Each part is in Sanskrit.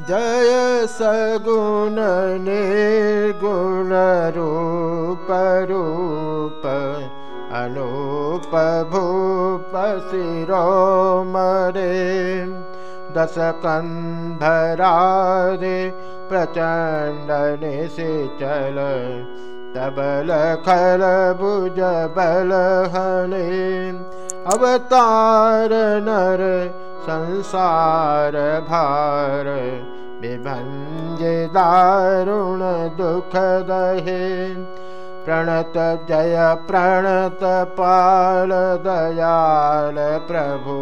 जय सगुण निर्गुणरूपरूप अनूप भूप शिरो मरे। दशकन्धरारे प्रचण्डनिशि चल तबल खल भुज बल हले अवतार नर संसार भार विभञ्जे दारुण दुख दहे। प्रणत जय प्रणत पाल दयाल प्रभु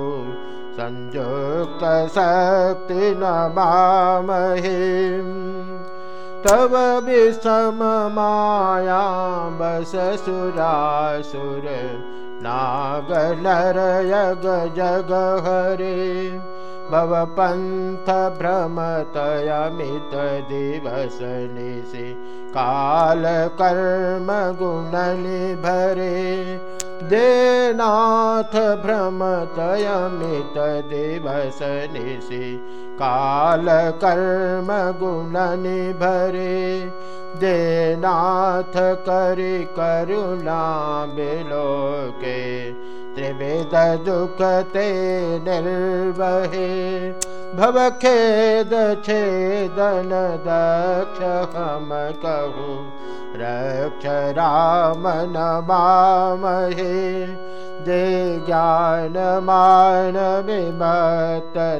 संयुक्त शक्ति नमामहे तव विषम माया बस सुरासुर नाग नर यग जग हरे भव पन्थ भ्रमतयमित दिवस निशि काल कर्म गुणनि भरे देनाथ भ्रमतयमित दिवस निशि काल कर्म गुणनि भरे देनाथ करि करुणा बिलोके त्रिवेद दुखते निर्वहे भवखेद छेदन दक्ष हम कहु रक्ष राम नमामहे। जे ज्ञान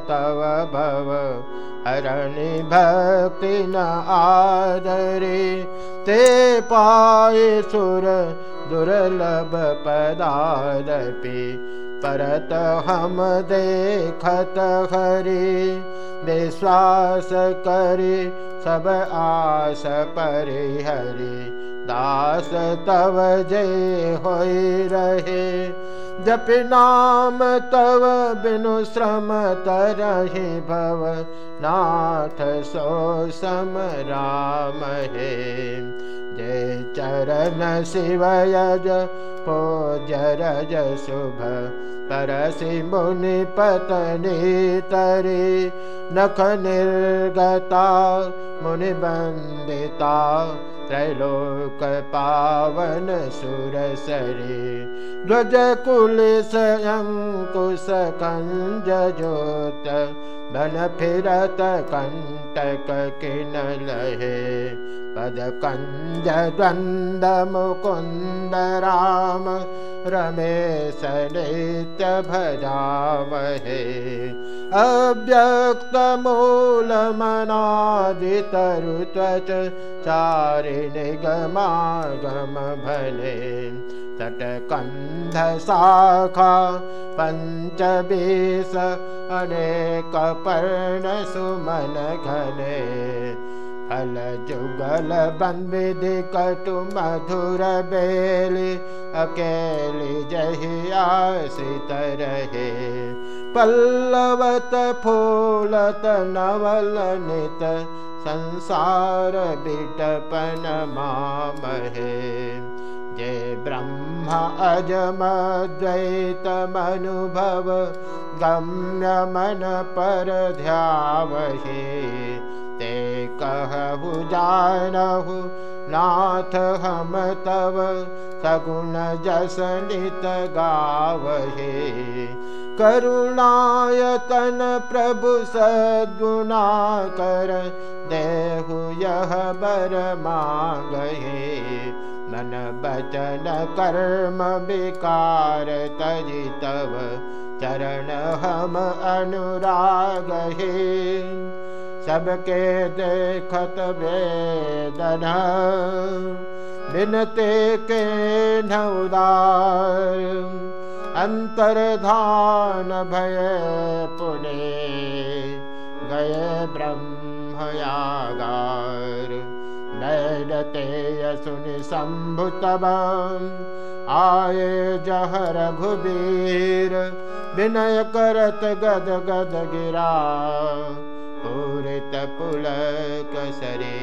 तव भव। हरणि भक्ति न आदरे। ते पाये सुर दुर्लभ पदादपि परत हम देखत हरि विश्वास करि सब आस परिहरि। दास तव जय होई रहे जप नाम तव बिनु श्रम तरहि भव। नाथ सो सम राम हे। जय चरण शिवयज को जरज शुभ तरसि मुनि पतनि तरि नख निर्गता मुनि बन्दिता त्रैलोक पावन सुरसरि ध्वज कुलिस अङ्कुश कञ्ज जोत बन फिरत कण्टक किन लहे पद कञ्ज द्वन्द मुकुन्द राम रमेश नित्य भजामहे अव्यक्त मूल मनादितरु त्वच चारिणि गमागम भले तटकन्ध शाखा पञ्चबीस अनेक फल जुगल बन्विधि कटु मधुर बेलि अकेलि जहि आश्रित रहे। पल्लवत फूलत नवल नित संसार बिटपन मामहे। जय ब्रह्म अजमद्वैतमनुभव गम्य मन पर ध्यावहे कहु जानहु नाथ हम तव सगुण जसनित गावहे। करुणायतन प्रभु सद्गुणा कर देहु यह बर मांगहे। मन बचन कर्म विकार तजि तव चरण हम अनुराग हे सबके देखत वेदन। बिनते के नउदार अंतर्धान भय पुणे। गए ब्रह्मयागार नैरते सुनि शंभुतब आए जहर घुबीर। विनय करत गद गद गिरा। पूरित पुलक सरे